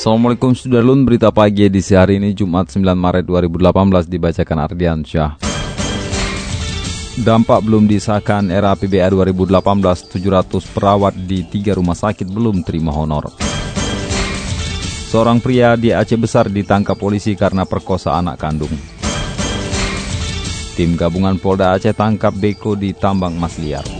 Assalamualaikum Sudarlun, berita pagi edisi hari ini Jumat 9 Maret 2018 dibacakan Ardian Syah. Dampak belum disahkan era PBA 2018, 700 perawat di tiga rumah sakit belum terima honor. Seorang pria di Aceh Besar ditangkap polisi karena perkosa anak kandung. Tim gabungan Polda Aceh tangkap Beko di tambang emas liar.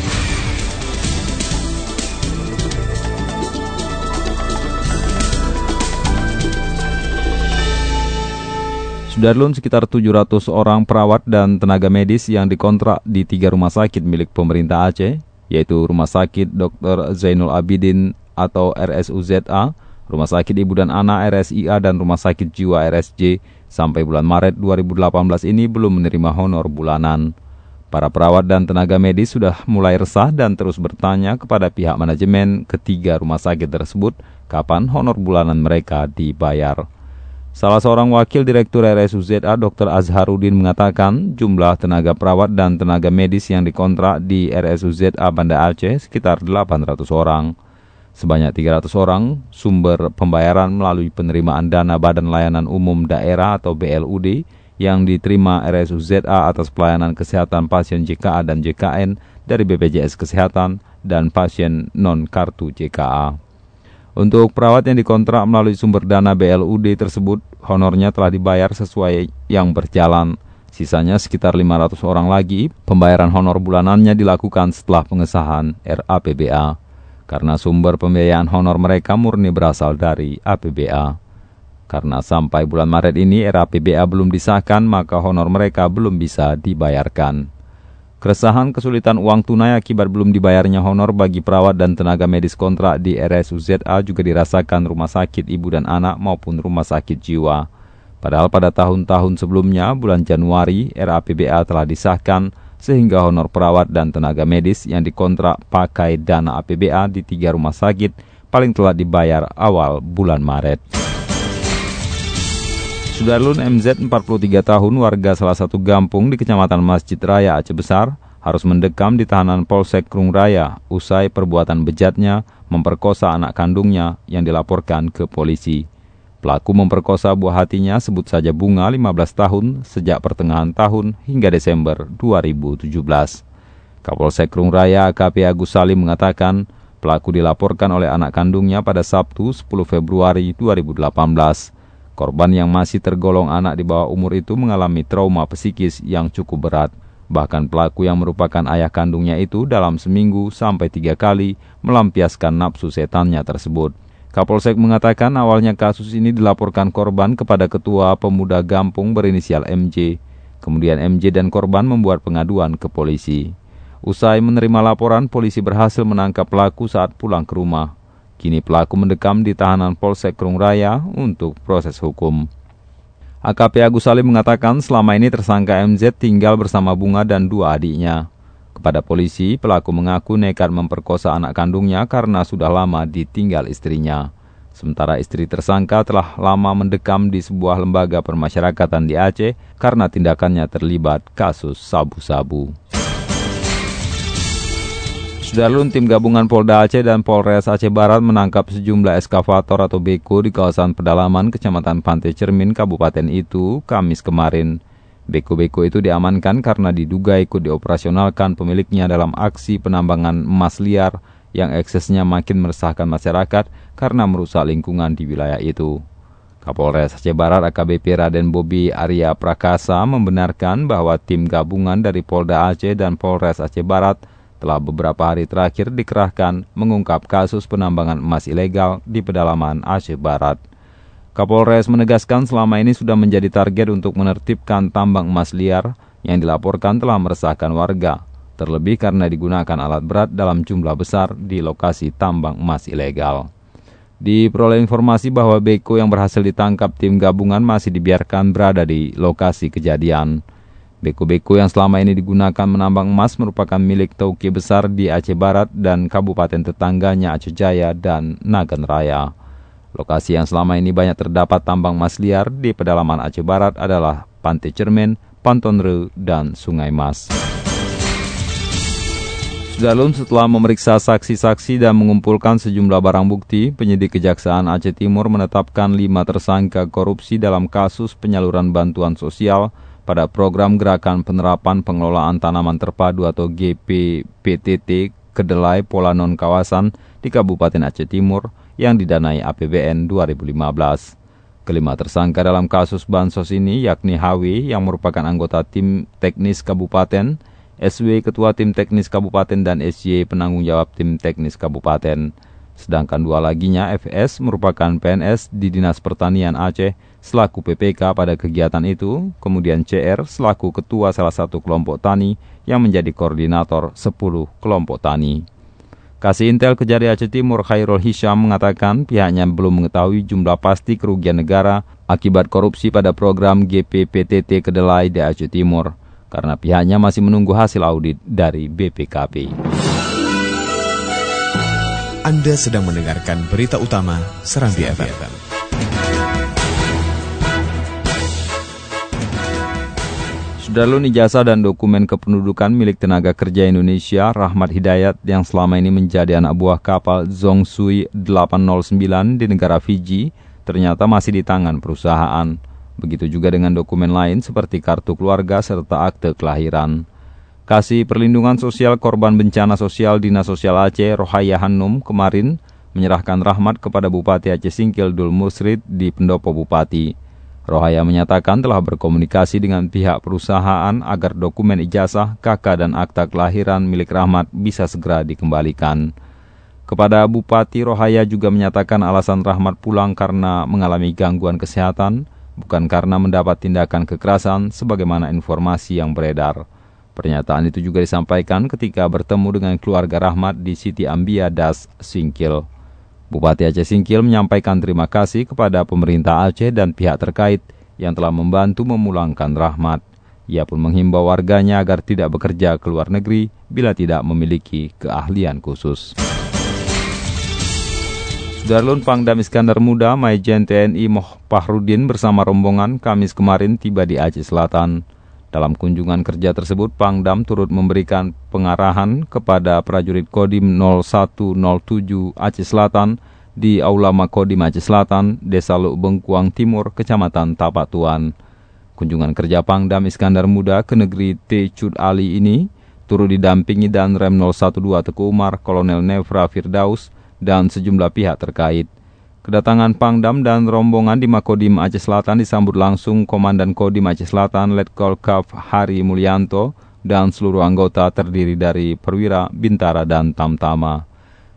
Sudarlun sekitar 700 orang perawat dan tenaga medis yang dikontrak di tiga rumah sakit milik pemerintah Aceh, yaitu Rumah Sakit Dr. Zainul Abidin atau RSUZA, Rumah Sakit Ibu dan Anak RSIA, dan Rumah Sakit Jiwa RSJ sampai bulan Maret 2018 ini belum menerima honor bulanan. Para perawat dan tenaga medis sudah mulai resah dan terus bertanya kepada pihak manajemen ketiga rumah sakit tersebut kapan honor bulanan mereka dibayar. Salah seorang wakil Direktur RSUZA Dr. Azharudin mengatakan jumlah tenaga perawat dan tenaga medis yang dikontrak di RSUZA Banda Aceh sekitar 800 orang. Sebanyak 300 orang sumber pembayaran melalui penerimaan dana Badan Layanan Umum Daerah atau BLUD yang diterima RSUZA atas pelayanan kesehatan pasien JKA dan JKN dari BPJS Kesehatan dan pasien non-kartu JKA. Untuk perawat yang dikontrak melalui sumber dana BLUD tersebut, honornya telah dibayar sesuai yang berjalan. Sisanya sekitar 500 orang lagi, pembayaran honor bulanannya dilakukan setelah pengesahan RAPBA. Karena sumber pembiayaan honor mereka murni berasal dari APBA. Karena sampai bulan Maret ini RAPBA belum disahkan, maka honor mereka belum bisa dibayarkan. Keresahan kesulitan uang tunai akibat belum dibayarnya honor bagi perawat dan tenaga medis kontrak di RSUZA juga dirasakan rumah sakit ibu dan anak maupun rumah sakit jiwa. Padahal pada tahun-tahun sebelumnya, bulan Januari, RAPBA telah disahkan sehingga honor perawat dan tenaga medis yang dikontrak pakai dana APBA di tiga rumah sakit paling telah dibayar awal bulan Maret. Sudarlun MZ 43 tahun warga salah satu gampung di Kecamatan Masjid Raya Aceh Besar harus mendekam di tahanan Polsek Krung Raya usai perbuatan bejatnya memperkosa anak kandungnya yang dilaporkan ke polisi. Pelaku memperkosa buah hatinya sebut saja bunga 15 tahun sejak pertengahan tahun hingga Desember 2017. Kapolsek Krung Raya AKP Agus Salim mengatakan pelaku dilaporkan oleh anak kandungnya pada Sabtu 10 Februari 2018. Korban yang masih tergolong anak di bawah umur itu mengalami trauma psikis yang cukup berat. Bahkan pelaku yang merupakan ayah kandungnya itu dalam seminggu sampai tiga kali melampiaskan nafsu setannya tersebut. Kapolsek mengatakan awalnya kasus ini dilaporkan korban kepada ketua pemuda Gampung berinisial MJ. Kemudian MJ dan korban membuat pengaduan ke polisi. Usai menerima laporan, polisi berhasil menangkap pelaku saat pulang ke rumah. Kini pelaku mendekam di tahanan Polsek Krung Raya untuk proses hukum. AKP Agus Salim mengatakan selama ini tersangka MZ tinggal bersama Bunga dan dua adiknya. Kepada polisi, pelaku mengaku nekat memperkosa anak kandungnya karena sudah lama ditinggal istrinya. Sementara istri tersangka telah lama mendekam di sebuah lembaga permasyarakatan di Aceh karena tindakannya terlibat kasus sabu-sabu. Sudarlun tim gabungan Polda Aceh dan Polres Aceh Barat menangkap sejumlah eskavator atau beko di kawasan pedalaman Kecamatan Pantai Cermin, Kabupaten itu, Kamis kemarin. Beko-beko itu diamankan karena diduga ikut dioperasionalkan pemiliknya dalam aksi penambangan emas liar yang eksesnya makin meresahkan masyarakat karena merusak lingkungan di wilayah itu. Kapolres Aceh Barat AKBP Raden Bobi Arya Prakasa membenarkan bahwa tim gabungan dari Polda Aceh dan Polres Aceh Barat telah beberapa hari terakhir dikerahkan mengungkap kasus penambangan emas ilegal di pedalaman Aceh Barat. Kapolres menegaskan selama ini sudah menjadi target untuk menertibkan tambang emas liar yang dilaporkan telah meresahkan warga, terlebih karena digunakan alat berat dalam jumlah besar di lokasi tambang emas ilegal. Diperoleh informasi bahwa Beko yang berhasil ditangkap tim gabungan masih dibiarkan berada di lokasi kejadian. Beko-beko yang selama ini digunakan menambang emas merupakan milik Tauke besar di Aceh Barat dan kabupaten tetangganya Aceh Jaya dan Nagan Raya. Lokasi yang selama ini banyak terdapat tambang emas liar di pedalaman Aceh Barat adalah Pantai Cermen, Pantonre, dan Sungai Mas. Sudarlun setelah memeriksa saksi-saksi dan mengumpulkan sejumlah barang bukti, penyidik Kejaksaan Aceh Timur menetapkan lima tersangka korupsi dalam kasus penyaluran bantuan sosial pada program Gerakan Penerapan Pengelolaan Tanaman Terpadu atau GPPTT Kedelai Pola Non Kawasan di Kabupaten Aceh Timur yang didanai APBN 2015. Kelima tersangka dalam kasus bansos ini yakni HW yang merupakan anggota tim teknis kabupaten, SW Ketua Tim Teknis Kabupaten dan SY Penanggung Jawab Tim Teknis Kabupaten. Sedangkan dua laginya FS merupakan PNS di Dinas Pertanian Aceh selaku PPK pada kegiatan itu, kemudian CR selaku ketua salah satu kelompok tani yang menjadi koordinator 10 kelompok tani. Kasih Intel Kejari Aceh Timur Khairul Hisham mengatakan pihaknya belum mengetahui jumlah pasti kerugian negara akibat korupsi pada program GPPTT Kedelai di Aceh Timur karena pihaknya masih menunggu hasil audit dari BPKP. Anda sedang mendengarkan berita utama Serambi FM. Sudarlun ijazah dan dokumen kependudukan milik tenaga kerja Indonesia Rahmat Hidayat yang selama ini menjadi anak buah kapal Zongsui 809 di negara Fiji ternyata masih di tangan perusahaan. Begitu juga dengan dokumen lain seperti kartu keluarga serta akte kelahiran. Kasih Perlindungan Sosial Korban Bencana Sosial Dinas Sosial Aceh Rohaya Hanum kemarin menyerahkan rahmat kepada Bupati Aceh Singkil Dul Musrid di Pendopo Bupati. Rohaya menyatakan telah berkomunikasi dengan pihak perusahaan agar dokumen ijazah, kakak dan akta kelahiran milik Rahmat bisa segera dikembalikan. Kepada Bupati Rohaya juga menyatakan alasan Rahmat pulang karena mengalami gangguan kesehatan, bukan karena mendapat tindakan kekerasan sebagaimana informasi yang beredar. Pernyataan itu juga disampaikan ketika bertemu dengan keluarga Rahmat di Siti Ambia Das, Singkil. Bupati Aceh Singkil menyampaikan terima kasih kepada pemerintah Aceh dan pihak terkait yang telah membantu memulangkan Rahmat. Ia pun menghimbau warganya agar tidak bekerja ke luar negeri bila tidak memiliki keahlian khusus. Sudarlun Pangdam Iskandar Muda, Maijen TNI Moh Pahrudin bersama rombongan Kamis kemarin tiba di Aceh Selatan. Dalam kunjungan kerja tersebut, Pangdam turut memberikan pengarahan kepada prajurit Kodim 0107 Aceh Selatan di Aula Makodim Aceh Selatan, Desa Luk Bengkuang Timur, Kecamatan Tapatuan. Kunjungan kerja Pangdam Iskandar Muda ke negeri T. Cud Ali ini turut didampingi dan Rem 012 Teku Umar, Kolonel Nevra Firdaus, dan sejumlah pihak terkait. Kedatangan Pangdam dan rombongan di Makodim Aceh Selatan disambut langsung Komandan Kodim Aceh Selatan Letkol Kaf Hari Mulyanto dan seluruh anggota terdiri dari perwira, bintara, dan tamtama.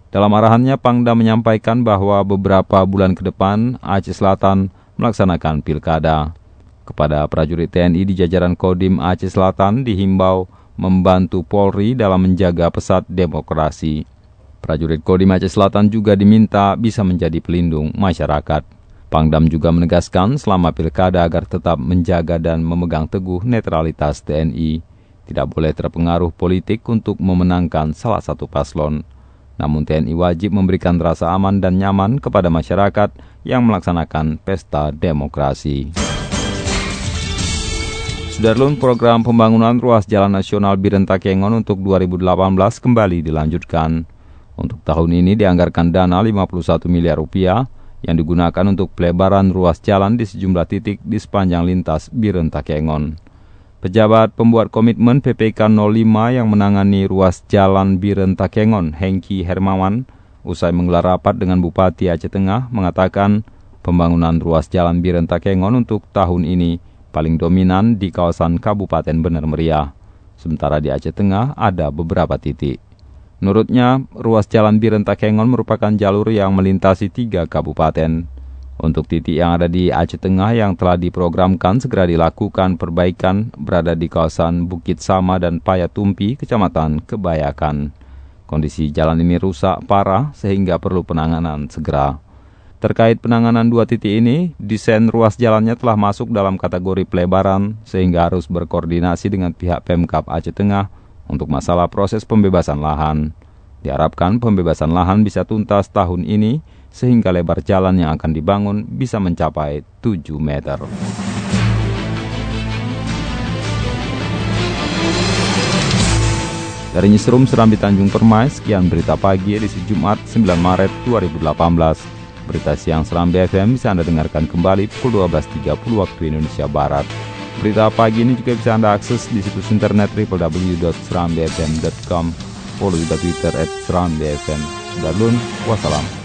Dalam arahannya, Pangdam menyampaikan bahwa beberapa bulan ke depan Aceh Selatan melaksanakan pilkada. Kepada prajurit TNI di jajaran Kodim Aceh Selatan dihimbau membantu Polri dalam menjaga pesat demokrasi. Prajurit Kodim Aceh Selatan juga diminta bisa menjadi pelindung masyarakat. Pangdam juga menegaskan selama pilkada agar tetap menjaga dan memegang teguh netralitas TNI. Tidak boleh terpengaruh politik untuk memenangkan salah satu paslon. Namun TNI wajib memberikan rasa aman dan nyaman kepada masyarakat yang melaksanakan pesta demokrasi. Sudarlun program pembangunan ruas jalan nasional Birentakengon untuk 2018 kembali dilanjutkan. Untuk tahun ini dianggarkan dana 51 miliar rupiah yang digunakan untuk pelebaran ruas jalan di sejumlah titik di sepanjang lintas Biren Takengon. Pejabat pembuat komitmen PPK 05 yang menangani ruas jalan Biren Takengon, Hengki Hermawan, usai menggelar rapat dengan Bupati Aceh Tengah, mengatakan Pembangunan ruas jalan Biren Takengon untuk tahun ini paling dominan di kawasan Kabupaten Bener Meriah. Sementara di Aceh Tengah ada beberapa titik. Menurutnya, ruas jalan Biren Takengon merupakan jalur yang melintasi tiga kabupaten. Untuk titik yang ada di Aceh Tengah yang telah diprogramkan segera dilakukan perbaikan berada di kawasan Bukit Sama dan Payatumpi, Kecamatan Kebayakan. Kondisi jalan ini rusak parah sehingga perlu penanganan segera. Terkait penanganan dua titik ini, desain ruas jalannya telah masuk dalam kategori pelebaran sehingga harus berkoordinasi dengan pihak Pemkap Aceh Tengah untuk masalah proses pembebasan lahan. Diharapkan pembebasan lahan bisa tuntas tahun ini sehingga lebar jalan yang akan dibangun bisa mencapai 7 meter. Dari Newsroom Serambi Tanjung Permai, sekian berita pagi edisi Jumat 9 Maret 2018. Berita siang Serambi FM bisa Anda dengarkan kembali pukul 12.30 waktu Indonesia Barat. Berita pagi ini juga bisa Anda akses di situs internet www.serambifm.com. Follow juga Twitter at serambifm. Sudah lun, wassalam.